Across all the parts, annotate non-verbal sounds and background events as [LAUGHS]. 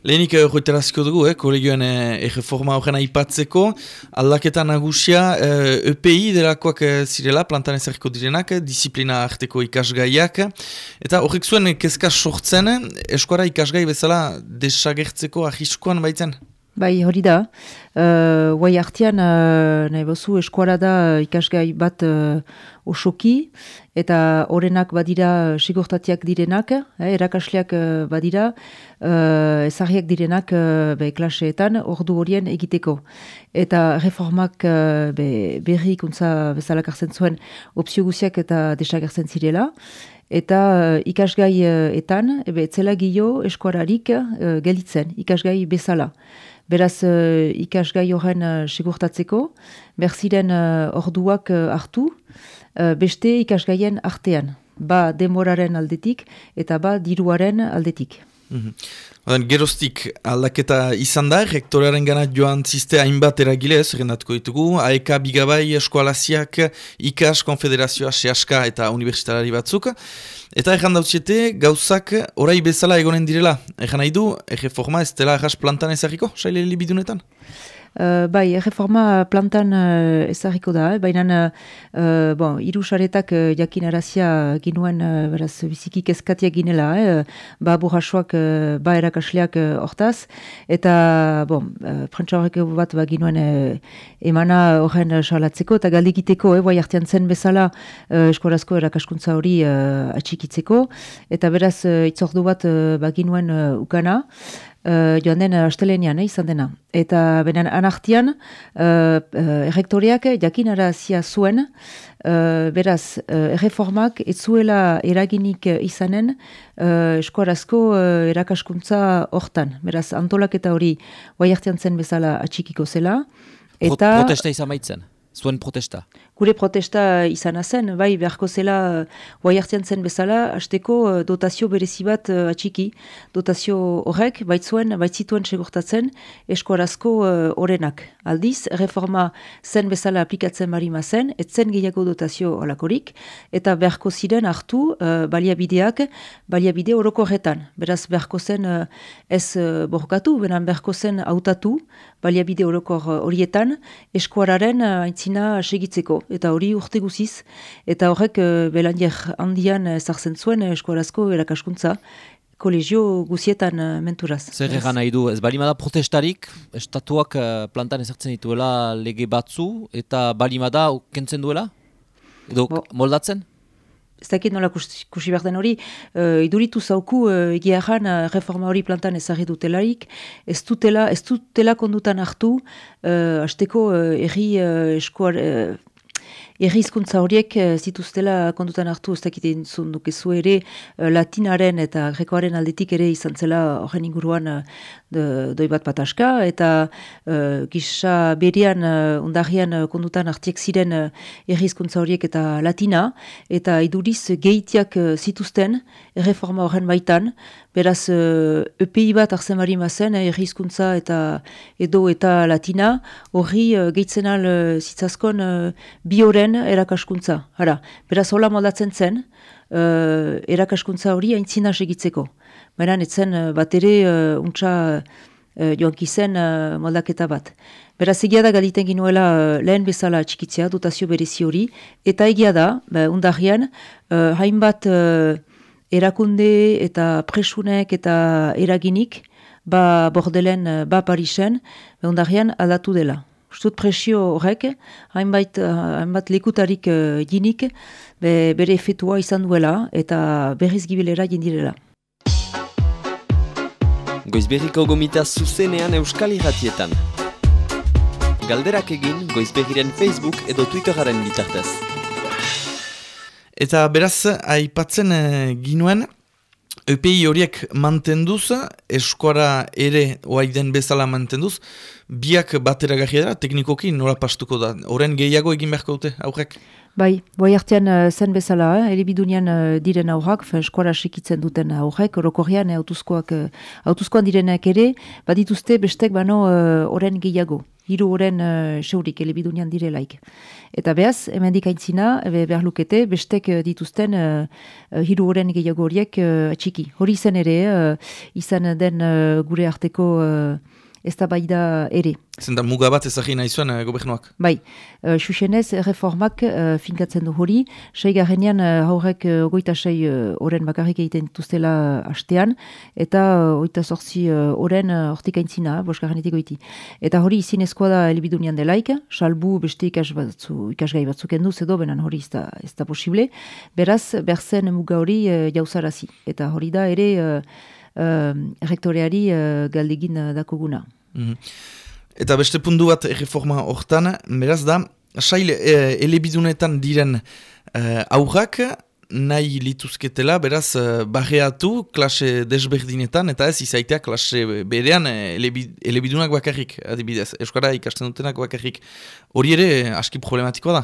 Lehenik horretaraziko dugu, eh, kolegioen erreforma horren aipatzeko, aldaketa nagusia uh, EPI delakoak zirela, plantan ezarriko direnak, disiplina arteko ikasgaiak, eta horrek zuen kezka sortzen, eskuara ikasgai bezala desagertzeko ahiskoan baitzen? Bai, hori da. Uh, Guai artian, uh, nahi bozu, eskuara da uh, ikasgai bat uh, osoki, eta horrenak badira sigurtatiak direnak, eh, erakasleak badira, uh, ezarriak direnak uh, be, klaseetan, ordu horien egiteko. Eta reformak uh, be, berri ikuntza bezalak arzen zuen opzio guziak eta desagertzen zirela, eta uh, ikasgai uh, etan, ebe, etzela gio eskuararik uh, gelitzen, ikasgai bezala. Beraz, uh, ikasgai horren uh, segurtatzeko, berziren uh, orduak uh, hartu, uh, beste ikasgaien artean, ba demoraren aldetik eta ba diruaren aldetik. Mm geroztik aldaketa izan da, rektorearen gana joan ziste hainbat eragilez, errendatuko ditugu, AEK Bigabai Eskualaziak, IKAS Konfederazioa, SEASKA eta Universitarari batzuk. Eta erran dautziete, gauzak orai bezala egonen direla. Erran nahi du, erreforma ez dela erras plantan ezagiko, saile libidunetan? Uh, bai, reforma plantan uh, ezagiko da, eh? baina uh, bon, irusaretak uh, jakin arazia ginuen uh, beraz, biziki kezkatia ginela, eh? ba burrasoak, uh, ba erakasleak hortaz, eta bon, uh, prentsa horrek bat ba, ginuen uh, emana horren salatzeko, eta galdikiteko, eh, bai artean zen bezala uh, eskorazko erakaskuntza hori uh, atxikitzeko, eta beraz, uh, itzordu bat uh, ba ginuen uh, ukana, uh, joan den uh, astelenian eh, izan dena. Eta benen anartian, uh, errektoreak jakinara zia zuen, uh, beraz, uh, erreformak ez zuela eraginik izanen uh, eskoarazko uh, erakaskuntza hortan. Beraz, antolak eta hori guai zen bezala atxikiko zela. Eta... Protesta izan maitzen, zuen protesta gure protesta izan zen, bai beharko zela guai hartzen zen bezala, hasteko eh, dotazio berezi bat atxiki, dotazio horrek, baitzuen, baitzituen segurtatzen eskorazko. Uh, Aldiz, reforma zen bezala aplikatzen marima zen, etzen gehiago dotazio olakorik, eta beharko ziren hartu uh, baliabideak, baliabide horoko horretan. Beraz, beharko zen uh, ez uh, borkatu, beran beharko zen hautatu, baliabide horoko horietan, eskuararen uh, aintzina segitzeko eta hori urte guziz, eta horrek uh, belandiak handian zartzen zuen eskualazko erakaskuntza, kolegio guzietan menturaz. Zer egan nahi du, ez balimada protestarik, estatuak plantan ezartzen dituela lege batzu, eta balimada kentzen duela? Edo moldatzen? Ez dakit nola kusi behar den hori, uh, iduritu zauku uh, egia reforma hori plantan ezagir dutelarik, ez dutela, ez dutela kondutan hartu, uh, azteko uh, erri uh, Errizkuntza horiek eh, zituztela kontutan hartu ez dakiten zundukezu ere eh, latinaren eta grekoaren aldetik ere izan zela horren inguruan eh, doi bat pataska eta gisa berian uh, undarrian kondutan hartiek ziren uh, errizkuntza horiek eta latina eta iduriz geitiak zituzten erreforma horren baitan. Beraz uh, EPI bat arzen bari mazen errizkuntza eta edo eta latina horri uh, gehitzen al uh, zitzaskon uh, bioren erakaskuntza. Hara, beraz hola moldatzen zen, uh, erakaskuntza hori aintzina segitzeko. Baina netzen uh, bat ere uh, untsa uh, joan uh, moldaketa bat. Beraz egia da galiten ginuela lehen bezala txikitzea, dotazio berezi hori, eta egia da, ba, undarrian, uh, hainbat uh, erakunde eta presunek eta eraginik, ba bordelen, ba Parisen, ba undarrian aldatu dela. Ustut presio horrek, hainbait, hainbat lekutarik uh, jinik, be, bere efetua izan duela eta berriz gibilera jindirela. Goizberriko gomita zuzenean euskal irratietan. Galderak egin Goizberriren Facebook edo Twitteraren bitartez. Eta beraz, aipatzen uh, ginuen, EPI horiek mantenduz, eskuara ere oaiden bezala mantenduz, biak batera dira, teknikoki nola pastuko da, horren gehiago egin beharko dute, aurrek? Bai, boi hartian uh, zen bezala, eh? elebidunian uh, diren aurrak, eskuara sekitzen duten aurrek, orokorrian uh, autuzkoak, uh, autuzkoan direnak ere, badituzte bestek bano horren uh, gehiago. Hiru horren uh, seurik elebidunian direlaik. Eta behaz, hemen dikaintzina, behar lukete, bestek dituzten uh, hiru horren gehiago horiek uh, txiki. Hori zen ere, uh, izan den gure arteko ez da bai da ere. Zenta muga bat ezagin nahi zuen uh, gobernuak? Bai, uh, xuxenez reformak uh, finkatzen du hori, sei garenean uh, haurek uh, ogoita sei oren uh, bakarrik egiten dituztela hastean, eta uh, oita sortzi oren uh, hortik aintzina, boskarenetik goiti. Eta hori izinezkoa da elbidunian delaik, salbu beste ikas batzu, ikasgai batzuk enduz edo, benan hori ez da, ez da posible, beraz, berzen muga hori uh, jauzarazi. Eta hori da ere... Uh, uh, rektoreari uh, galdegin uh, dakuguna. Mm Eta beste puntu bat erreforma hortan, beraz da, sail e, elebidunetan diren uh, aurrak, nahi lituzketela, beraz, uh, barreatu klase desberdinetan, eta ez izaitea klase berean uh, elebidunak bakarrik, adibidez, Euskara ikasten dutenak bakarrik. Hori ere, aski problematikoa da?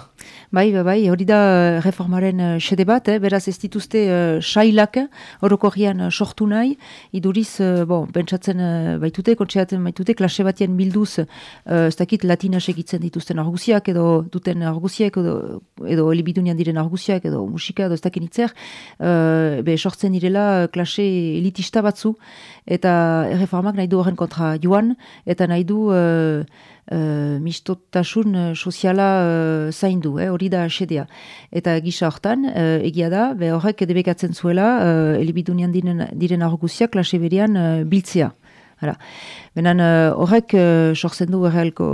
Bai, bai, bai, hori da reformaren xede bat, eh? beraz ez dituzte uh, sailak horokorrian uh, sortu nahi, iduriz, uh, bon, bentsatzen uh, baitute, kontseatzen baitute, klase batien bilduz, uh, ez dakit latina segitzen dituzten argusiak, edo duten argusiak, edo, edo elibidunian diren argusiak, edo musika, edo ez dakit itzer, uh, be, sortzen direla klase elitista batzu, eta reformak nahi du horren kontra joan, eta nahi du uh, mistotasun uh, soziala uh, zaindu, eh, hori da asedea. Eta gisa hortan, uh, egia da, be horrek edebekatzen zuela, uh, elibidunian diren, diren argusiak klase berian uh, biltzea. Hala. Benan uh, horrek uh, sortzen du errealko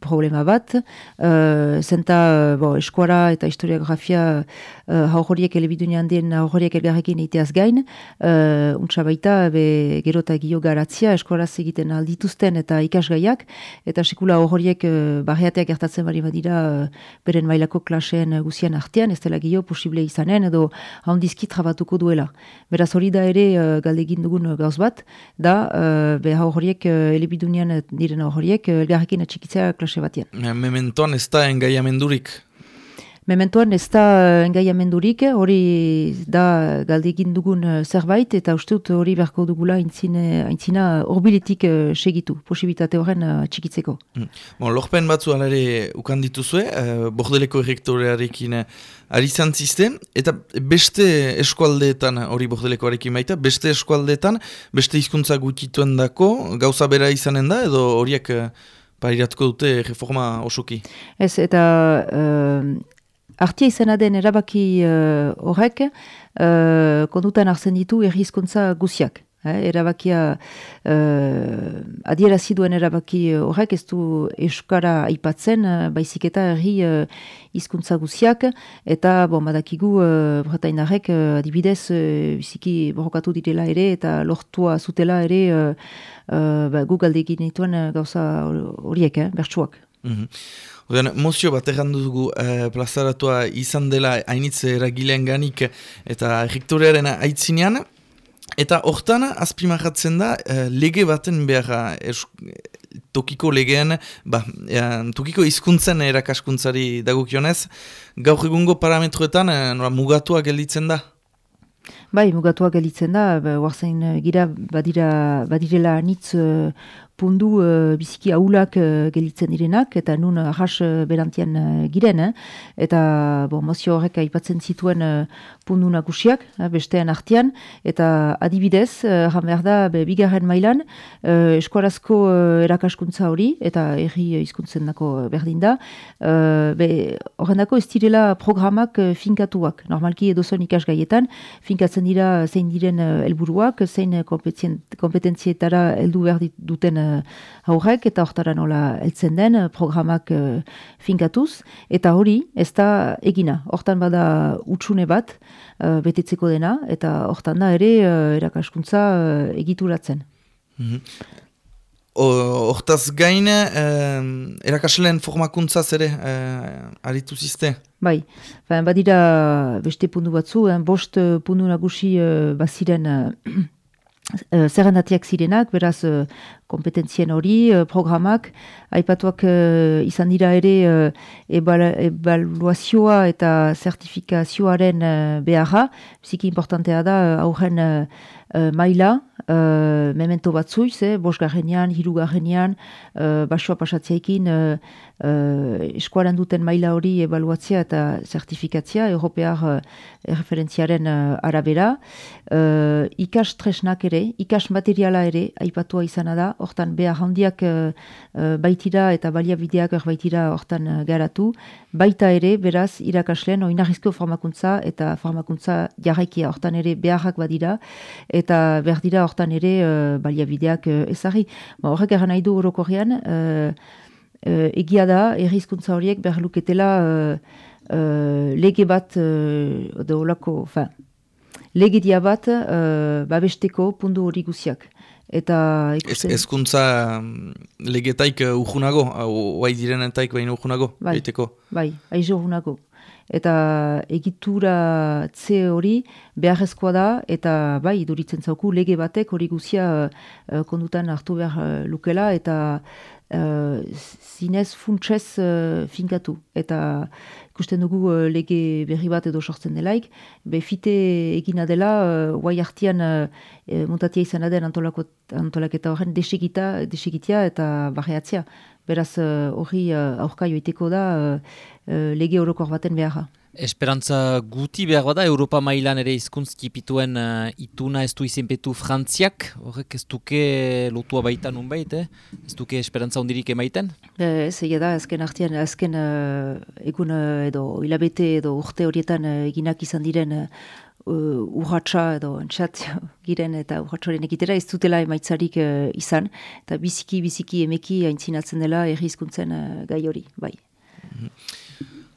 problema bat, uh, zenta uh, bo, eskuara eta historiografia uh, haurhoriek elebidunean den haurhoriek elgarrekin eiteaz gain, uh, untsa baita be, gero eta gio garatzia eskuaraz egiten aldituzten eta ikasgaiak, eta sekula haurhoriek uh, barriateak gertatzen bari badira uh, beren mailako klaseen uh, guzian artean, ez dela gio posible izanen edo handizki trabatuko duela. Beraz hori da ere uh, galdegin dugun gauz bat, da uh, be haurhoriek uh, elebidunian diren horiek elgarrekin atxikitzea klase batean. Mementoan ez da engaiamendurik? Mementoan ez da engaiamendurik, hori da galdekin dugun zerbait, eta uste dut hori berko dugula aintzina horbiletik segitu, posibitate horren atxikitzeko. Mm. Bon, lorpen batzu alare ukan dituzue, uh, bordeleko errektorearekin ari zantzizte, eta beste eskualdeetan, hori bordelekoarekin baita, beste eskualdeetan, beste hizkuntza gutituen dako, gauza bera izanen da, edo horiek uh, pariratuko dute reforma osoki? Ez, eta uh, artia izan den erabaki uh, horrek, uh, kondutan arzen ditu errizkuntza guziak. Eh, erabakia uh, adierazi duen erabaki horrek ez du euskara aipatzen uh, baizik eta herri uh, hizkuntza guziak eta bon badakigu uh, bretainarek uh, adibidez uh, biziki borrokatu direla ere eta lortua zutela ere uh, uh, ba, gu galdekin dituen gauza horiek, eh, bertsuak. Mm -hmm. mozio bat errandu dugu eh, plazaratua izan dela hainitze eragilean ganik eta rektorearen aitzinean, Eta hortan, azpimarratzen da, uh, lege baten behar tokiko legeen, ba, tokiko hizkuntzen erakaskuntzari dagokionez, gaur egungo parametroetan uh, mugatua gelditzen da? Bai, mugatua gelditzen da, ba, gira badira, badirela nitz pundu uh, biziki aulak uh, gelitzen direnak, eta nun ahas uh, berantian uh, giren, eh? eta bon, mozio horrek aipatzen zituen uh, pundu nagusiak, uh, bestean artian, eta adibidez, uh, behar da, be, bigarren mailan, uh, eskuarazko uh, erakaskuntza hori, eta erri hizkuntzen dako berdin da, uh, horren dako ez direla programak uh, finkatuak, normalki edo zen ikasgaietan, finkatzen dira zein diren uh, elburuak, zein kompetentzietara heldu behar duten haurrek eta hortara nola heltzen den eh, programak uh, finkatuz eta hori ez da egina. Hortan bada utxune bat uh, betetzeko dena eta hortan da ere uh, erakaskuntza uh, egituratzen. Mm Hortaz gain, eh, erakasleen formakuntza zere eh, aritu ziste? Bai, badira beste pundu batzu, bost pundu nagusi eh, baziren Uh, zerrendatiak zirenak, beraz, uh, kompetentzien hori, uh, programak, aipatuak uh, izan dira ere uh, ebaluazioa eta zertifikazioaren uh, beharra, biziki importantea da, uh, aurren uh, maila, uh, memento batzuiz, eh, bos garrenean, hiru garrenean, uh, uh, uh, duten maila hori ebaluatzea eta zertifikatzea, europear uh, referentziaren uh, arabera, uh, ikas tresnak ere, ikas materiala ere, aipatua izana da, hortan behar handiak uh, baitira eta baliabideak baitira hortan uh, garatu, baita ere, beraz, irakasleen, oinarrizko formakuntza eta formakuntza jarraikia hortan ere beharrak badira, eta behar dira hortan ere uh, baliabideak uh, ezari. Ba, horrek eran nahi du orokorrean, uh, uh, egia da, errizkuntza horiek behar luketela uh, uh, lege bat, uh, de olako, fin, lege dia bat uh, babesteko pundu hori guziak. Eta ikusten... Ez, ezkuntza mm, legetaik uh, ujunago, oai direnetaik baina ujunago, bai, Bai, aizo ujunago eta egitura tze hori beharrezkoa da eta bai iduritzen zauku lege batek hori guzia uh, kondutan hartu behar uh, lukela eta uh, zinez funtsez uh, finkatu. Eta ikusten dugu uh, lege berri bat edo sortzen delaik. Be fite egina dela uh, guai hartian uh, mutatia izan aden antolaketa horren desegitia eta barreatzea. Beraz hori uh, aurka joiteko da uh, lege horokor baten beharra. Esperantza guti behar bada, Europa mailan ere izkuntzkipituen uh, ituna ez du izenpetu frantziak, horrek ez duke lotua baita nun bait, eh? ez duke esperantza ondirik emaiten? Ez, egia da, azken artian, azken uh, egun uh, edo hilabete edo urte horietan uh, eginak izan diren uh, urratxa edo entxat [LAUGHS] giren eta urratxoren egitera ez dutela emaitzarik uh, izan, eta biziki, biziki emeki aintzinatzen dela erri izkuntzen uh, gai hori, bai. Mm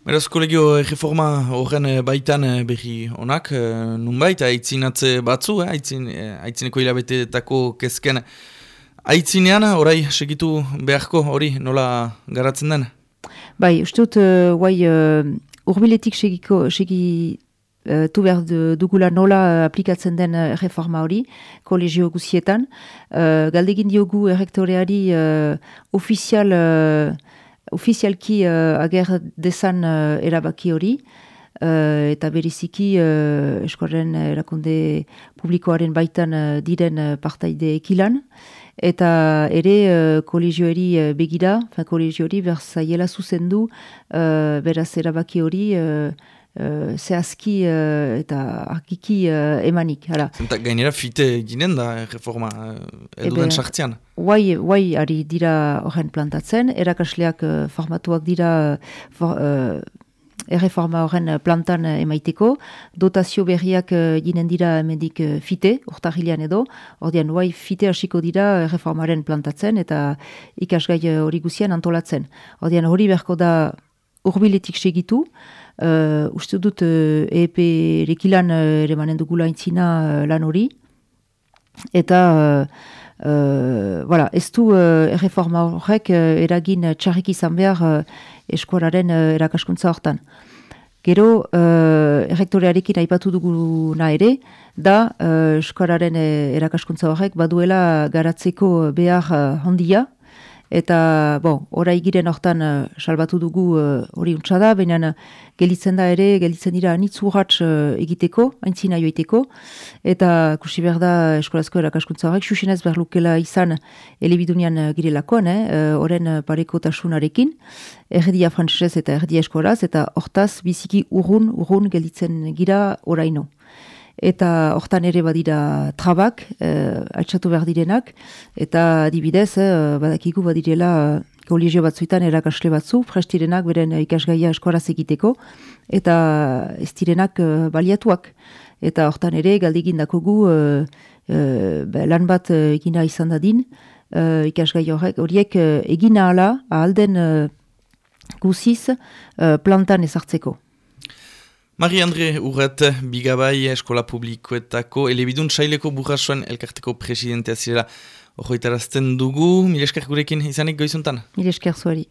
Beraz, kolegio reforma horren eh, baitan eh, berri onak, eh, nun baita, aitzinatze batzu, aitzin, aitzineko hilabeteetako kezken aitzinean, orai segitu beharko hori nola garatzen den? Bai, uste dut, uh, guai, uh, urbiletik segiko, segi, uh, tu behar dugula nola aplikatzen den reforma hori, kolegio guzietan. Uh, galdegin diogu errektoreari uh, ofizial ofizialki uh, ager dezan uh, erabaki hori, uh, eta beriziki uh, eskorren erakunde publikoaren baitan uh, diren uh, partaide ekilan, eta ere uh, kolegioeri uh, begira, kolegioeri berzaiela zuzendu, uh, beraz erabaki hori, uh, zehazki uh, eta arkiki uh, emanik. Zenta gainera fite ginen da reforma edu den sartzean? Guai, guai ari dira horren plantatzen, erakasleak uh, formatuak dira for, uh, erreforma horren plantan emaiteko, dotazio berriak ginen dira emendik fite, urtahilean edo, ordean guai fite hasiko dira erreformaren plantatzen eta ikasgai hori guzian antolatzen. Ordean hori berko da urbiletik segitu, Uh, uste dut uh, EP rekilan uh, ere manen dugula intzina uh, lan hori. Eta uh, uh, voilà, ez du uh, erreforma horrek uh, eragin txarrik izan behar uh, eskuararen uh, erakaskuntza hortan. Gero, uh, errektorearekin aipatu duguna ere, da uh, eskuararen erakaskuntza horrek baduela garatzeko behar uh, handia, Eta, bon, orai giren hortan uh, salbatu dugu uh, hori uh, da, baina gelitzen da ere, gelitzen dira anitz urratz uh, egiteko, aintzina joiteko, eta kusi behar da eskolazko erakaskuntza horrek, susenez behar lukela izan elebidunian uh, girelakoan, eh, uh, pareko tasunarekin, erdia frantzesez eta erdia eskolaz, eta hortaz biziki urrun, urrun gelitzen gira oraino eta hortan ere badira trabak, eh, altxatu behar direnak, eta adibidez, eh, badakigu badirela eh, kolegio batzuetan erakasle batzu, prestirenak beren ikasgaia eskoraz egiteko, eta ez direnak eh, baliatuak. Eta hortan ere, galdigin dakogu, eh, eh, lan bat egina izan dadin, eh, ikasgai horrek, horiek eh, egina ala, ahalden eh, guziz, eh, plantan ezartzeko. Marie-Andre Urret, Bigabai Eskola Publikoetako elebidun saileko burrasoan elkarteko presidentea zirela ojoitarazten dugu. Mileskar gurekin izanik goizuntan? Mileskar zuari.